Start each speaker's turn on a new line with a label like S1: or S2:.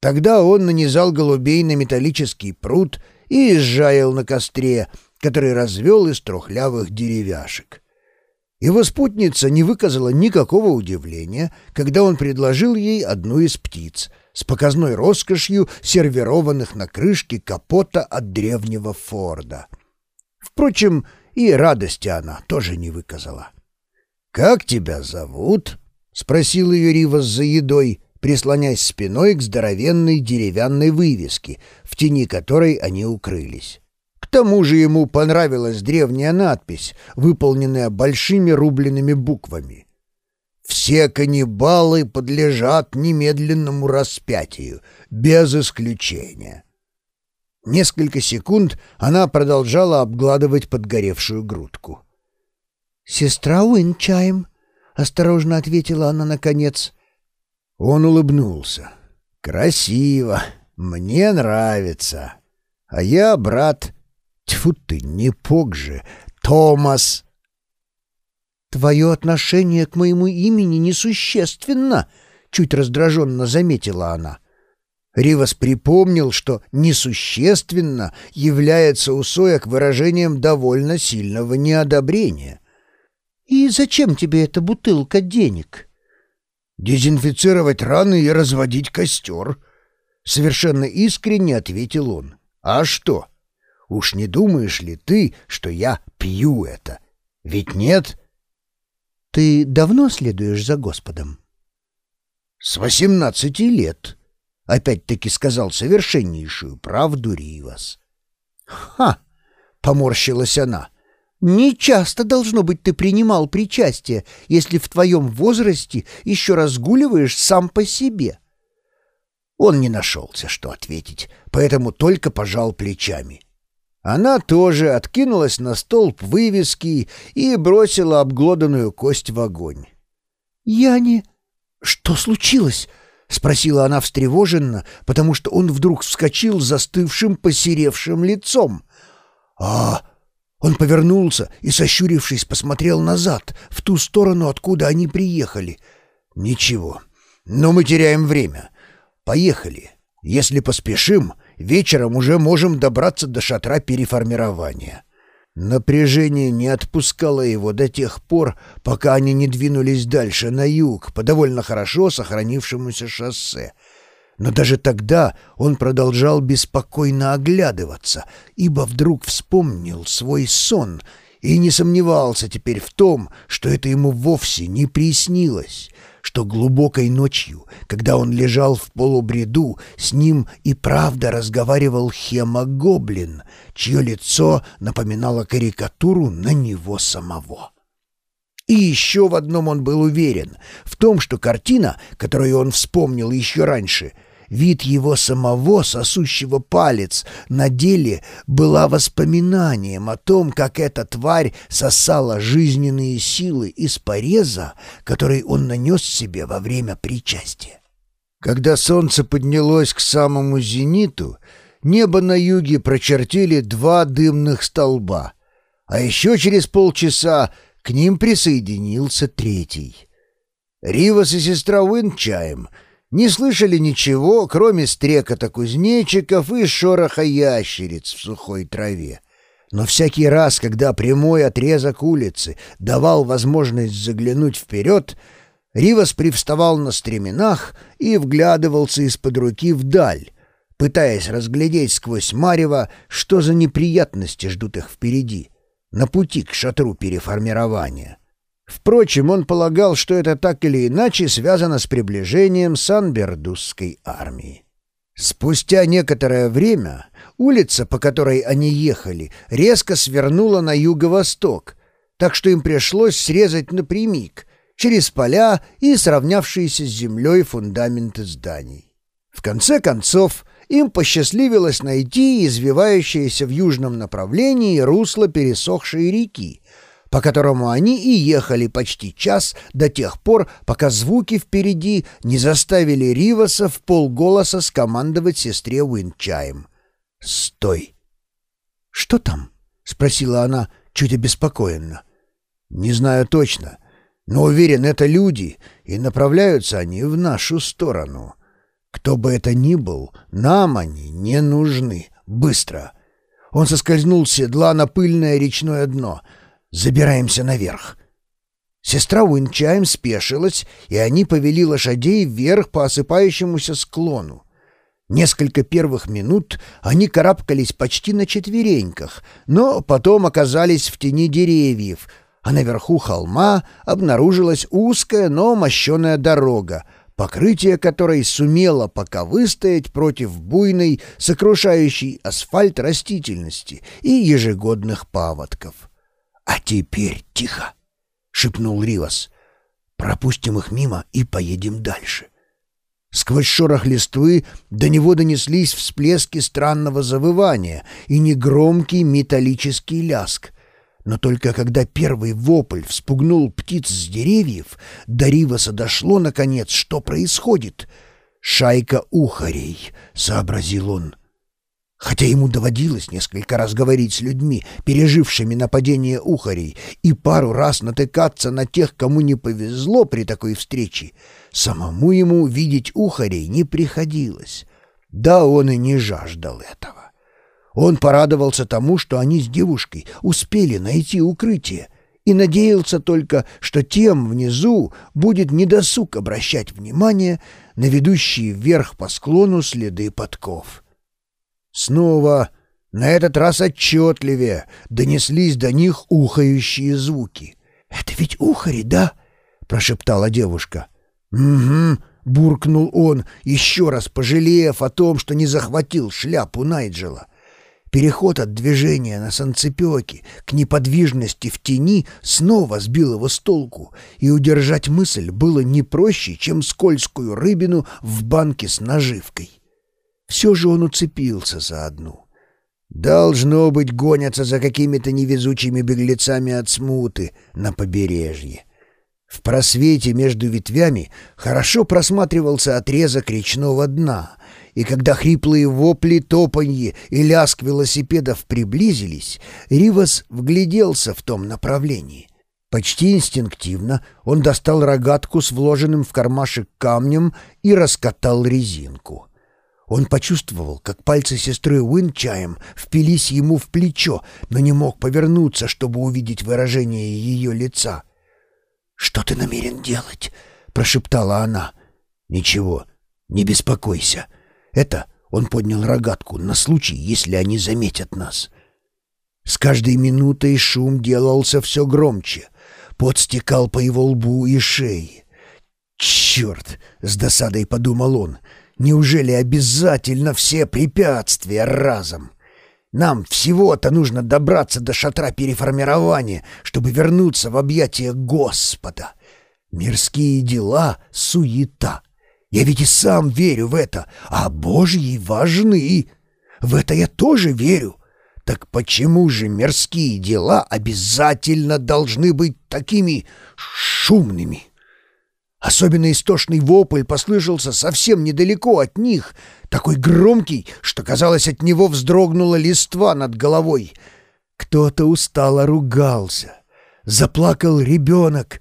S1: Тогда он нанизал голубей на металлический пруд и изжаял на костре, который развел из трухлявых деревяшек. Его спутница не выказала никакого удивления, когда он предложил ей одну из птиц с показной роскошью сервированных на крышке капота от древнего Форда. Впрочем, и радости она тоже не выказала. «Как тебя зовут?» — спросил ее Ривас за едой, прислонясь спиной к здоровенной деревянной вывеске, в тени которой они укрылись. К тому же ему понравилась древняя надпись, выполненная большими рубленными буквами. «Все каннибалы подлежат немедленному распятию, без исключения». Несколько секунд она продолжала обгладывать подгоревшую грудку.
S2: «Сестра Уинчайм», — осторожно ответила она наконец.
S1: Он улыбнулся. «Красиво. Мне нравится. А я брат Тьфу ты, не Пог же, Томас!»
S2: «Твое отношение к моему имени несущественно», — чуть раздраженно заметила она.
S1: Ривас припомнил, что «несущественно» является у Соек выражением довольно сильного неодобрения.
S2: «И зачем тебе эта бутылка денег?»
S1: «Дезинфицировать раны и разводить костер», — совершенно искренне ответил он. «А что? Уж не думаешь ли ты, что я пью это? Ведь нет?
S2: Ты давно следуешь за Господом?
S1: С восемнадцати лет. Опять-таки сказал совершеннейшую правду Ривас.
S2: Ха! Поморщилась она. Не часто, должно быть, ты принимал причастие, если в твоем возрасте еще разгуливаешь сам по себе.
S1: Он не нашелся, что ответить, поэтому только пожал плечами. — она тоже откинулась на столб вывески и бросила обглоданную кость в огонь.
S2: «Я не...» «Что случилось?» — спросила она встревоженно, потому что он вдруг вскочил застывшим, посеревшим лицом.
S1: «А...» Он повернулся и, сощурившись, посмотрел назад, в ту сторону, откуда они приехали. «Ничего. Но мы теряем время. Поехали. Если поспешим, вечером уже можем добраться до шатра переформирования». Напряжение не отпускало его до тех пор, пока они не двинулись дальше, на юг, по довольно хорошо сохранившемуся шоссе. Но даже тогда он продолжал беспокойно оглядываться, ибо вдруг вспомнил свой сон и не сомневался теперь в том, что это ему вовсе не приснилось что глубокой ночью, когда он лежал в полубреду, с ним и правда разговаривал Хема-гоблин, чье лицо напоминало карикатуру на него самого. И еще в одном он был уверен, в том, что картина, которую он вспомнил еще раньше — Вид его самого, сосущего палец, на деле была воспоминанием о том, как эта тварь сосала жизненные силы из пореза, который он нанес себе во время причастия. Когда солнце поднялось к самому зениту, небо на юге прочертили два дымных столба, а еще через полчаса к ним присоединился третий. Ривас и сестра Уинчаем — не слышали ничего, кроме стрекота кузнечиков и шороха ящериц в сухой траве. Но всякий раз, когда прямой отрезок улицы давал возможность заглянуть вперед, Ривас привставал на стременах и вглядывался из-под руки вдаль, пытаясь разглядеть сквозь марево, что за неприятности ждут их впереди, на пути к шатру переформирования. Впрочем, он полагал, что это так или иначе связано с приближением Санбердусской армии. Спустя некоторое время улица, по которой они ехали, резко свернула на юго-восток, так что им пришлось срезать напрямик, через поля и сравнявшиеся с землей фундаменты зданий. В конце концов, им посчастливилось найти извивающееся в южном направлении русло пересохшей реки, по которому они и ехали почти час до тех пор, пока звуки впереди не заставили Риваса в полголоса скомандовать сестре Уинчаем. «Стой!» «Что там?» — спросила она чуть обеспокоенно. «Не знаю точно, но уверен, это люди, и направляются они в нашу сторону. Кто бы это ни был, нам они не нужны. Быстро. Он соскользнул с седла на пыльное речное дно. Забираемся наверх. Сестра Уинчайм спешилась, и они повели лошадей вверх по осыпающемуся склону. Несколько первых минут они карабкались почти на четвереньках, но потом оказались в тени деревьев, а наверху холма обнаружилась узкая, но мощеная дорога, покрытие которой сумело пока выстоять против буйной, сокрушающей асфальт растительности и ежегодных паводков. «А теперь тихо!» — шепнул Ривас. «Пропустим их мимо и поедем дальше». Сквозь шорох листвы до него донеслись всплески странного завывания и негромкий металлический ляск. Но только когда первый вопль вспугнул птиц с деревьев, до Риваса дошло, наконец, что происходит. «Шайка ухарей», — сообразил он. Хотя ему доводилось несколько раз говорить с людьми, пережившими нападение ухарей, и пару раз натыкаться на тех, кому не повезло при такой встрече, самому ему видеть ухарей не приходилось. Да он и не жаждал этого. Он порадовался тому, что они с девушкой успели найти укрытие, и надеялся только, что тем внизу будет недосуг обращать внимание на ведущие вверх по склону следы подков. Снова, на этот раз отчетливее, донеслись до них ухающие звуки. «Это ведь ухари, да?» — прошептала девушка. «Угу», — буркнул он, еще раз пожалев о том, что не захватил шляпу Найджела. Переход от движения на санцепёке к неподвижности в тени снова сбил его с толку, и удержать мысль было не проще, чем скользкую рыбину в банке с наживкой. Все же он уцепился за одну. Должно быть, гонятся за какими-то невезучими беглецами от смуты на побережье. В просвете между ветвями хорошо просматривался отрезок речного дна, и когда хриплые вопли, топанье и лязг велосипедов приблизились, Ривас вгляделся в том направлении. Почти инстинктивно он достал рогатку с вложенным в кармашек камнем и раскатал резинку. Он почувствовал, как пальцы сестры Уинчаем впились ему в плечо, но не мог повернуться, чтобы увидеть выражение ее лица. «Что ты намерен делать?» — прошептала она. «Ничего, не беспокойся. Это...» — он поднял рогатку на случай, если они заметят нас. С каждой минутой шум делался все громче. Пот стекал по его лбу и шее. «Черт!» — с досадой подумал он — Неужели обязательно все препятствия разом? Нам всего-то нужно добраться до шатра переформирования, чтобы вернуться в объятия Господа. Мирские дела — суета. Я ведь и сам верю в это, а Божьи важны. В это я тоже верю. Так почему же мирские дела обязательно должны быть такими шумными?» Особенно истошный вопль послышался совсем недалеко от них, такой громкий, что, казалось, от него вздрогнула листва над головой. Кто-то устало ругался. Заплакал ребенок,